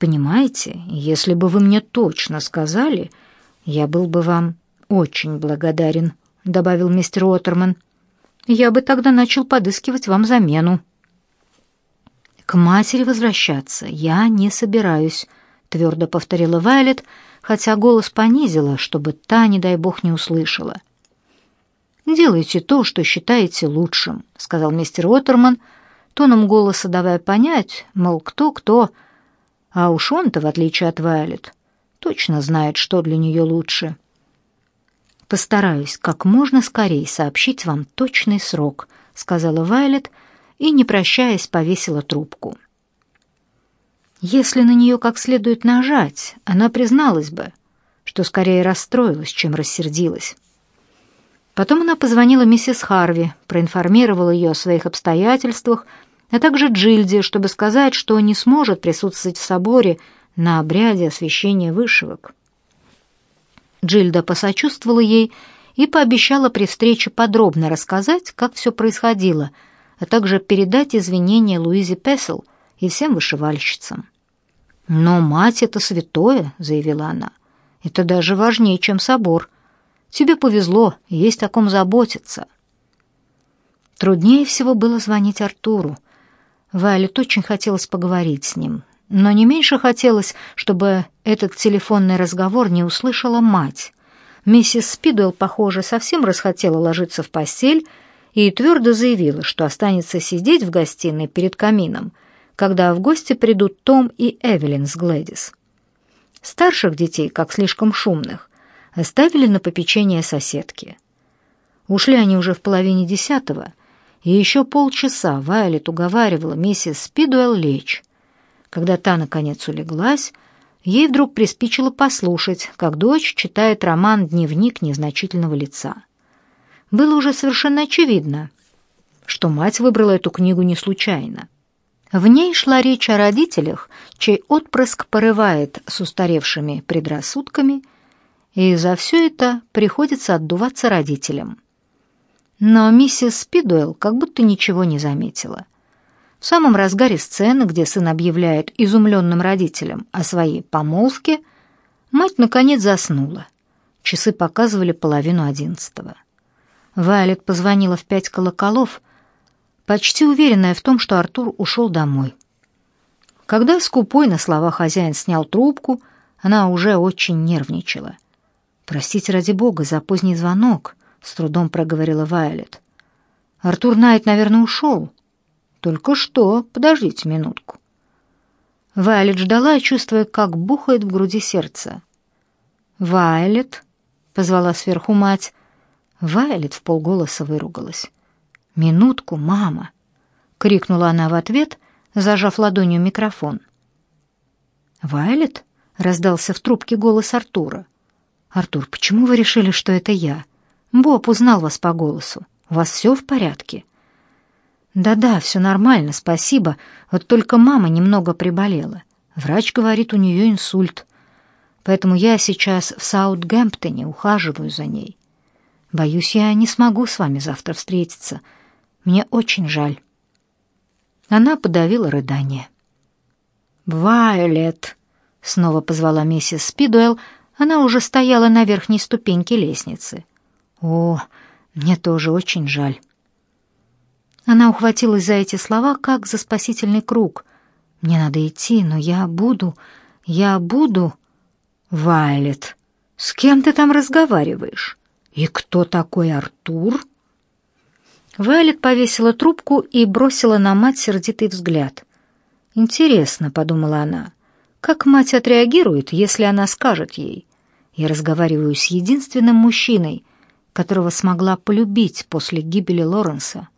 Понимаете, если бы вы мне точно сказали, я был бы вам очень благодарен, добавил мистер Уоттерман. Я бы тогда начал подыскивать вам замену. К матери возвращаться я не собираюсь, твердо повторила Вайлет, хотя голос понизила, чтобы та, не дай бог, не услышала. «Делайте то, что считаете лучшим», — сказал мистер Уоттерман, тоном голоса давая понять, мол, кто-кто, а уж он-то, в отличие от Вайлет, точно знает, что для нее лучше. «Постараюсь как можно скорее сообщить вам точный срок», — сказала Вайлет и, не прощаясь, повесила трубку. Если на нее как следует нажать, она призналась бы, что скорее расстроилась, чем рассердилась. Потом она позвонила миссис Харви, проинформировала ее о своих обстоятельствах, а также Джильде, чтобы сказать, что не сможет присутствовать в соборе на обряде освящения вышивок. Джильда посочувствовала ей и пообещала при встрече подробно рассказать, как все происходило, а также передать извинения Луизе Пессел и всем вышивальщицам. «Но мать — это святое», — заявила она. «Это даже важнее, чем собор. Тебе повезло, есть о ком заботиться». Труднее всего было звонить Артуру. Вайлет очень хотелось поговорить с ним, но не меньше хотелось, чтобы этот телефонный разговор не услышала мать. Миссис Спидуэлл, похоже, совсем расхотела ложиться в постель и твердо заявила, что останется сидеть в гостиной перед камином, когда в гости придут Том и Эвелин с Глэдис. Старших детей, как слишком шумных, оставили на попечение соседки. Ушли они уже в половине десятого, и еще полчаса Вайлет уговаривала миссис Спидуэлл лечь. Когда та, наконец, улеглась, ей вдруг приспичило послушать, как дочь читает роман «Дневник незначительного лица». Было уже совершенно очевидно, что мать выбрала эту книгу не случайно. В ней шла речь о родителях, чей отпрыск порывает с устаревшими предрассудками, и за все это приходится отдуваться родителям. Но миссис Спидуэлл как будто ничего не заметила. В самом разгаре сцены, где сын объявляет изумленным родителям о своей помолвке, мать наконец заснула. Часы показывали половину одиннадцатого. Вайлет позвонила в пять колоколов, почти уверенная в том, что Артур ушел домой. Когда скупой на слова хозяин снял трубку, она уже очень нервничала. «Простите ради бога за поздний звонок», — с трудом проговорила Вайлет. «Артур Найт, наверное, ушел». «Только что. Подождите минутку». Вайлет ждала, чувствуя, как бухает в груди сердце. «Вайлет», — позвала сверху мать. Вайлет в полголоса выругалась. «Минутку, мама!» — крикнула она в ответ, зажав ладонью микрофон. «Вайлет?» — раздался в трубке голос Артура. «Артур, почему вы решили, что это я? Боб узнал вас по голосу. У вас все в порядке?» «Да-да, все нормально, спасибо. Вот только мама немного приболела. Врач говорит, у нее инсульт. Поэтому я сейчас в Саутгемптоне ухаживаю за ней. Боюсь, я не смогу с вами завтра встретиться. Мне очень жаль». Она подавила рыдание. «Вайлет!» — снова позвала миссис Спидуэлл, она уже стояла на верхней ступеньке лестницы. О, мне тоже очень жаль. Она ухватилась за эти слова, как за спасительный круг. Мне надо идти, но я буду, я буду. Вайлет, с кем ты там разговариваешь? И кто такой Артур? Вайлет повесила трубку и бросила на мать сердитый взгляд. Интересно, подумала она, как мать отреагирует, если она скажет ей: я разговариваю с единственным мужчиной, которого смогла полюбить после гибели Лоренса.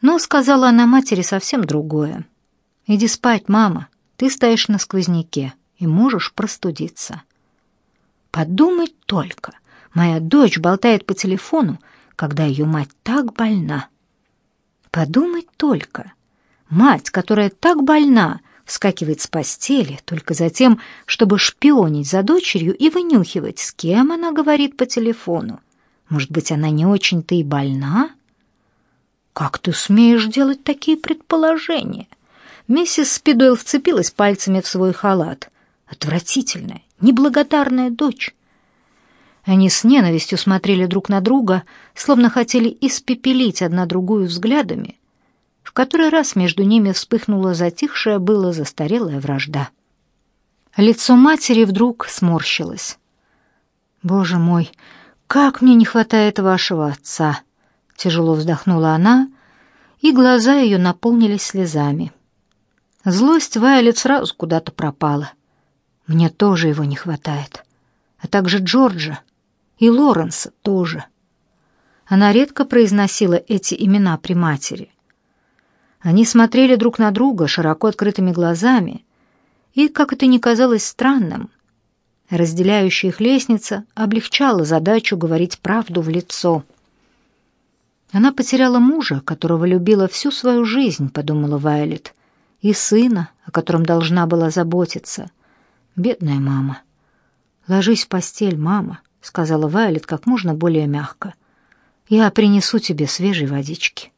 Но сказала она матери совсем другое. «Иди спать, мама, ты стоишь на сквозняке и можешь простудиться». Подумать только, моя дочь болтает по телефону, когда ее мать так больна. Подумать только, мать, которая так больна, вскакивает с постели только за тем, чтобы шпионить за дочерью и вынюхивать, с кем она говорит по телефону. Может быть, она не очень-то и больна? Как ты смеешь делать такие предположения? Миссис Спидуэлл вцепилась пальцами в свой халат. Отвратительная, неблагодарная дочь. Они с ненавистью смотрели друг на друга, словно хотели испепелить одна другую взглядами. В который раз между ними вспыхнула затихшая было застарелая вражда. Лицо матери вдруг сморщилось. «Боже мой, как мне не хватает вашего отца!» Тяжело вздохнула она, и глаза ее наполнились слезами. Злость Вайолет сразу куда-то пропала. Мне тоже его не хватает. А также Джорджа и Лоренса тоже. Она редко произносила эти имена при матери. Они смотрели друг на друга широко открытыми глазами, и, как это ни казалось странным, разделяющая их лестница облегчала задачу говорить правду в лицо. Она потеряла мужа, которого любила всю свою жизнь, подумала Вайлет, и сына, о котором должна была заботиться. Бедная мама. Ложись в постель, мама сказала Вайлет как можно более мягко. Я принесу тебе свежей водички.